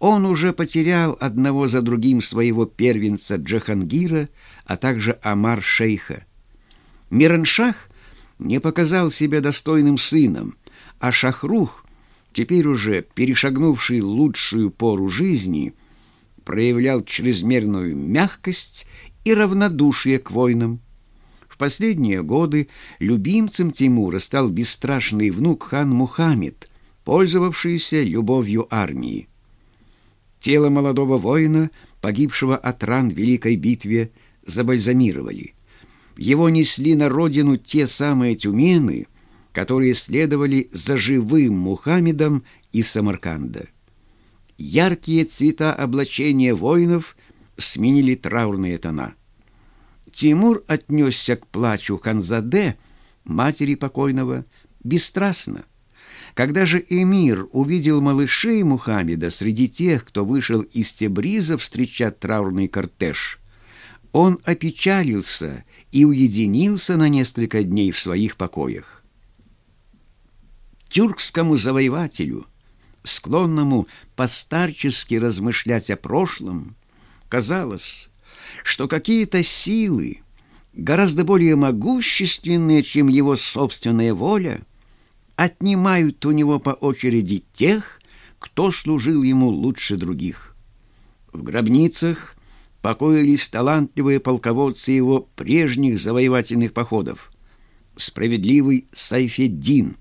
Он уже потерял одного за другим своего первенца Джахангира, а также Амар-шейха. Мираншах не показал себя достойным сыном, а Шахрух, теперь уже перешагнувший лучшую пору жизни, проявлял чрезмерную мягкость и равнодушие к войнам. В последние годы любимцем Тимура стал бесстрашный внук хан Мухаммед, пользовавшийся любовью армии. Тело молодого воина, погибшего от ран в Великой битве, забальзамировали. Его несли на родину те самые тюмены, которые следовали за живым Мухаммедом из Самарканда. Яркие цвета облачения воинов сменили траурные тона. Тимур отнесся к плачу Ханзаде, матери покойного, бесстрастно. Когда же эмир увидел малышей Мухаммеда среди тех, кто вышел из Тебриза встречать траурный кортеж, он опечалился и уединился на несколько дней в своих покоях. Тюркскому завоевателю, склонному постарчески размышлять о прошлом, казалось, что какие-то силы, гораздо более могущественные, чем его собственная воля, отнимают у него по очереди тех, кто служил ему лучше других. В гробницах покоились талантливые полководцы его прежних завоевательных походов. Справедливый Сайфеддин,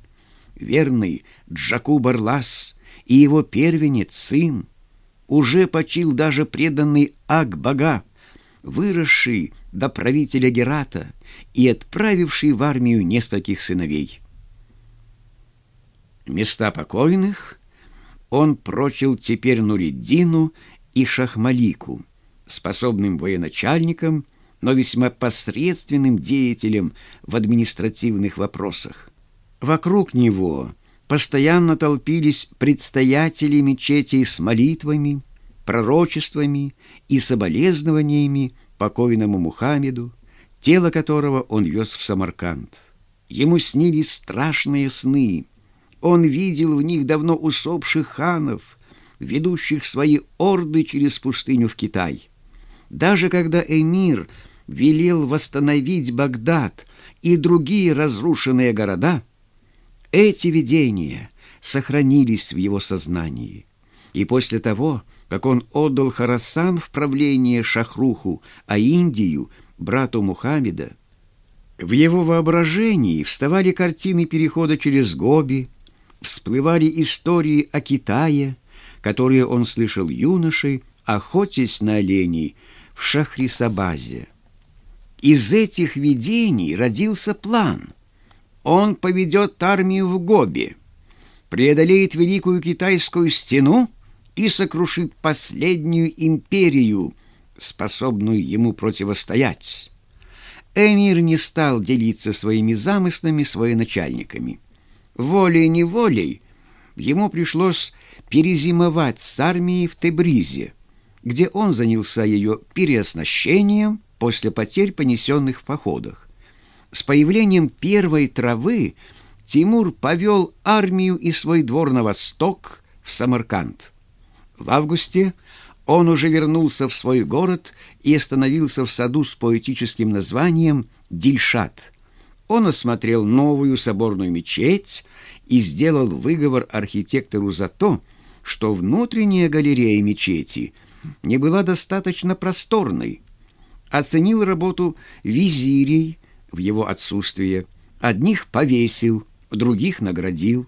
верный Джаку Барлас и его первенец, сын, уже почил даже преданный Акбага, выросший до правителя Герата и отправивший в армию нескольких сыновей места покойных он прочил теперь Нуриддину и Шахмалику, способным военачальникам, но весьма посредственным деятелем в административных вопросах. Вокруг него постоянно толпились предстоятели мечетей с молитвами, пророчествами и соболезнованиями покойному Мухаммеду, тело которого он вез в Самарканд. Ему снились страшные сны — он видел в них давно усопших ханов, ведущих свои орды через пустыню в Китай. Даже когда эмир велел восстановить Багдад и другие разрушенные города, эти видения сохранились в его сознании. И после того, как он отдал Харасан в правление Шахруху, а Индию – брату Мухаммеда, в его воображении вставали картины перехода через Гоби, всплывали истории о Китае, которые он слышал юношей, охотясь на оленей в Шахрисабазе. Из этих видений родился план. Он поведет армию в Гоби, преодолеет Великую Китайскую стену и сокрушит последнюю империю, способную ему противостоять. Эмир не стал делиться своими замыслами с военачальниками волей-неволей ему пришлось перезимовать с армией в Тебризе, где он занялся ее переоснащением после потерь, понесенных в походах. С появлением первой травы Тимур повел армию и свой двор на восток, в Самарканд. В августе он уже вернулся в свой город и остановился в саду с поэтическим названием «Дильшат», он осмотрел новую соборную мечеть и сделал выговор архитектору за то, что внутренняя галерея мечети не была достаточно просторной. Оценил работу визирей в его отсутствие. Одних повесил, других наградил.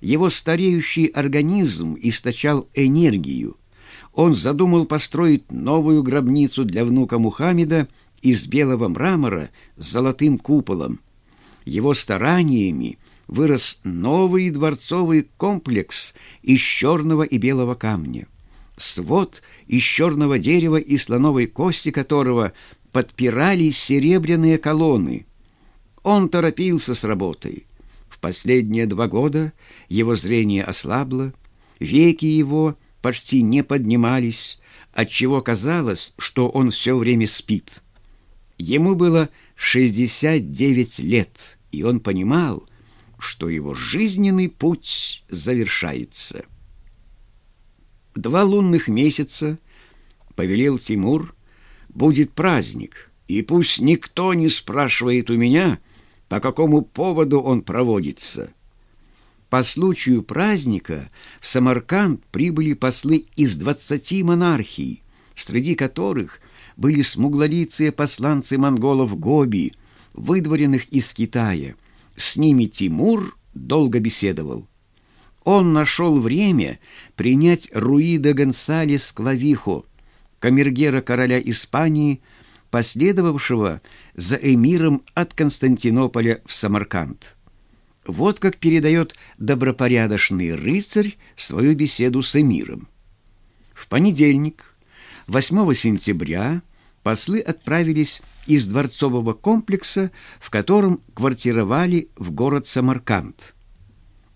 Его стареющий организм источал энергию. Он задумал построить новую гробницу для внука Мухаммеда из белого мрамора с золотым куполом. Его стараниями вырос новый дворцовый комплекс из черного и белого камня. Свод из черного дерева и слоновой кости которого подпирали серебряные колонны. Он торопился с работой. В последние два года его зрение ослабло, веки его почти не поднимались, отчего казалось, что он все время спит. Ему было 69 лет, и он понимал, что его жизненный путь завершается. два лунных месяца, повелел Тимур, будет праздник, и пусть никто не спрашивает у меня, по какому поводу он проводится. По случаю праздника в Самарканд прибыли послы из двадцати монархий, среди которых были смуглолицые посланцы монголов Гоби, выдворенных из Китая. С ними Тимур долго беседовал. Он нашел время принять Руида Гонсалес Клавихо, камергера короля Испании, последовавшего за эмиром от Константинополя в Самарканд. Вот как передает добропорядочный рыцарь свою беседу с эмиром. В понедельник, 8 сентября, послы отправились из дворцового комплекса, в котором квартировали в город Самарканд.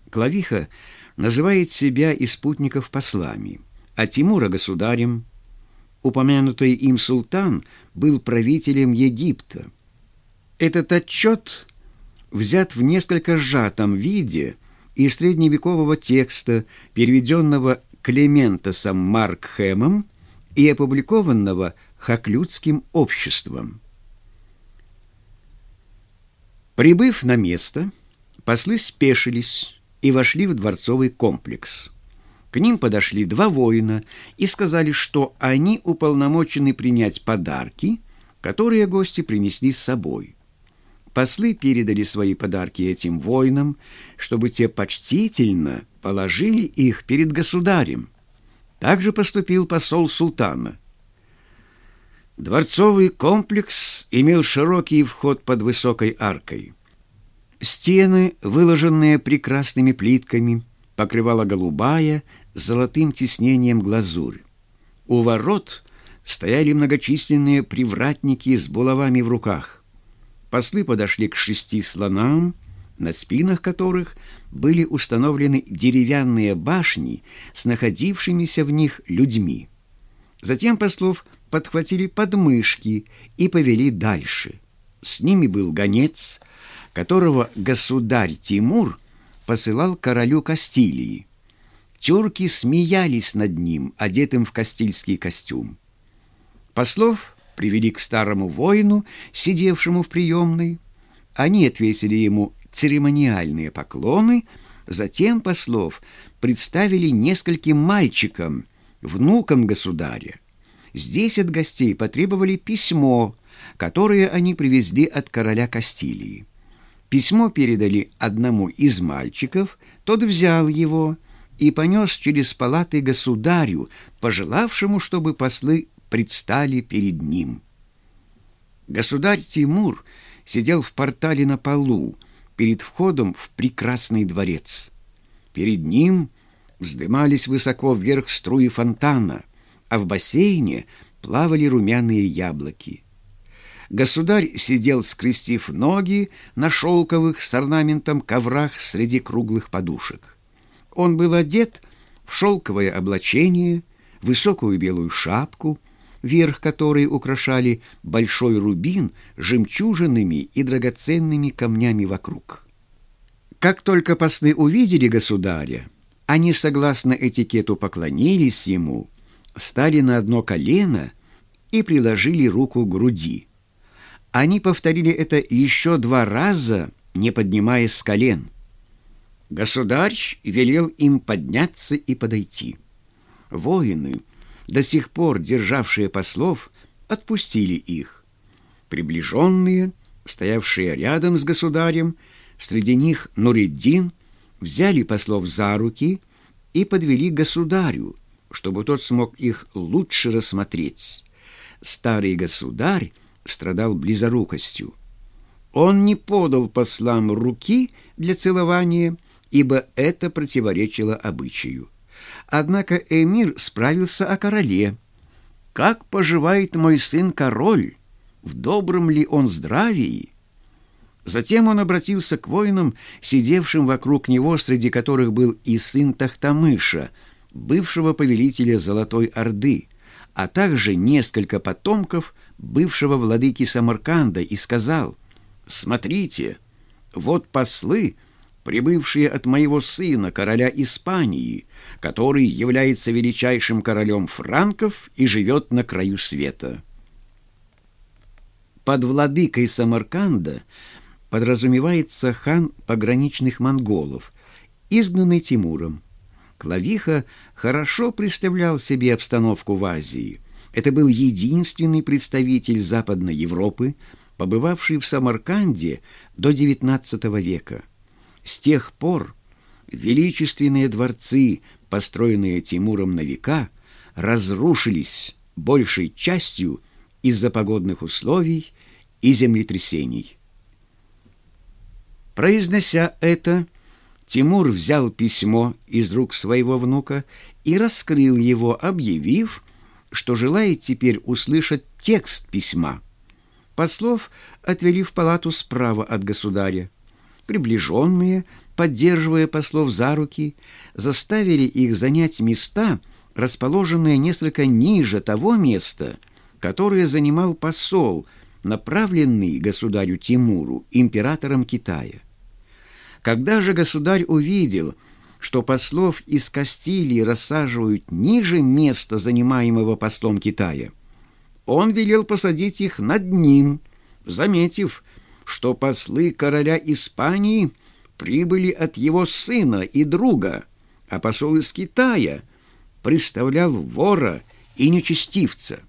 Клавиха называет себя и спутников послами, а Тимура государем. Упомянутый им султан был правителем Египта. Этот отчет взят в несколько сжатом виде из средневекового текста, переведенного Клементосом Маркхемом и опубликованного Хаклюдским обществом. Прибыв на место, послы спешились и вошли в дворцовый комплекс. К ним подошли два воина и сказали, что они уполномочены принять подарки, которые гости принесли с собой. Послы передали свои подарки этим воинам, чтобы те почтительно положили их перед государем. Также поступил посол султана. Дворцовый комплекс имел широкий вход под высокой аркой. Стены, выложенные прекрасными плитками, покрывала голубая с золотым тиснением глазурь. У ворот стояли многочисленные привратники с булавами в руках. Послы подошли к шести слонам, на спинах которых были установлены деревянные башни с находившимися в них людьми. Затем послов подхватили подмышки и повели дальше. С ними был гонец, которого государь Тимур посылал королю Кастилии. Тюрки смеялись над ним, одетым в кастильский костюм. Послов привели к старому воину, сидевшему в приемной. Они отвесили ему церемониальные поклоны, затем послов представили нескольким мальчикам, внукам государя. Здесь от гостей потребовали письмо, которое они привезли от короля Кастилии. Письмо передали одному из мальчиков, тот взял его и понес через палаты государю, пожелавшему, чтобы послы предстали перед ним. Государь Тимур сидел в портале на полу, перед входом в прекрасный дворец. Перед ним вздымались высоко вверх струи фонтана, а в бассейне плавали румяные яблоки. Государь сидел, скрестив ноги на шелковых с орнаментом коврах среди круглых подушек. Он был одет в шелковое облачение, высокую белую шапку, верх которой украшали большой рубин жемчужинами и драгоценными камнями вокруг. Как только послы увидели государя, они, согласно этикету, поклонились ему, стали на одно колено и приложили руку к груди. Они повторили это еще два раза, не поднимаясь с колен. Государь велел им подняться и подойти. Воины — до сих пор державшие послов, отпустили их. Приближенные, стоявшие рядом с государем, среди них Нуриддин, взяли послов за руки и подвели к государю, чтобы тот смог их лучше рассмотреть. Старый государь страдал близорукостью. Он не подал послам руки для целования, ибо это противоречило обычаю. Однако эмир справился о короле. «Как поживает мой сын-король? В добром ли он здравии?» Затем он обратился к воинам, сидевшим вокруг него, среди которых был и сын Тахтамыша, бывшего повелителя Золотой Орды, а также несколько потомков бывшего владыки Самарканда, и сказал, «Смотрите, вот послы, прибывшие от моего сына, короля Испании, который является величайшим королем франков и живет на краю света. Под владыкой Самарканда подразумевается хан пограничных монголов, изгнанный Тимуром. Клавиха хорошо представлял себе обстановку в Азии. Это был единственный представитель Западной Европы, побывавший в Самарканде до XIX века. С тех пор величественные дворцы, построенные Тимуром на века, разрушились большей частью из-за погодных условий и землетрясений. Произнося это, Тимур взял письмо из рук своего внука и раскрыл его, объявив, что желает теперь услышать текст письма. Послов отвели в палату справа от государя. Приближенные, поддерживая послов за руки, заставили их занять места, расположенные несколько ниже того места, которое занимал посол, направленный государю Тимуру, императором Китая. Когда же государь увидел, что послов из Кастилии рассаживают ниже места, занимаемого послом Китая, он велел посадить их над ним, заметив, что послы короля Испании прибыли от его сына и друга, а посол из Китая представлял вора и нечестивца.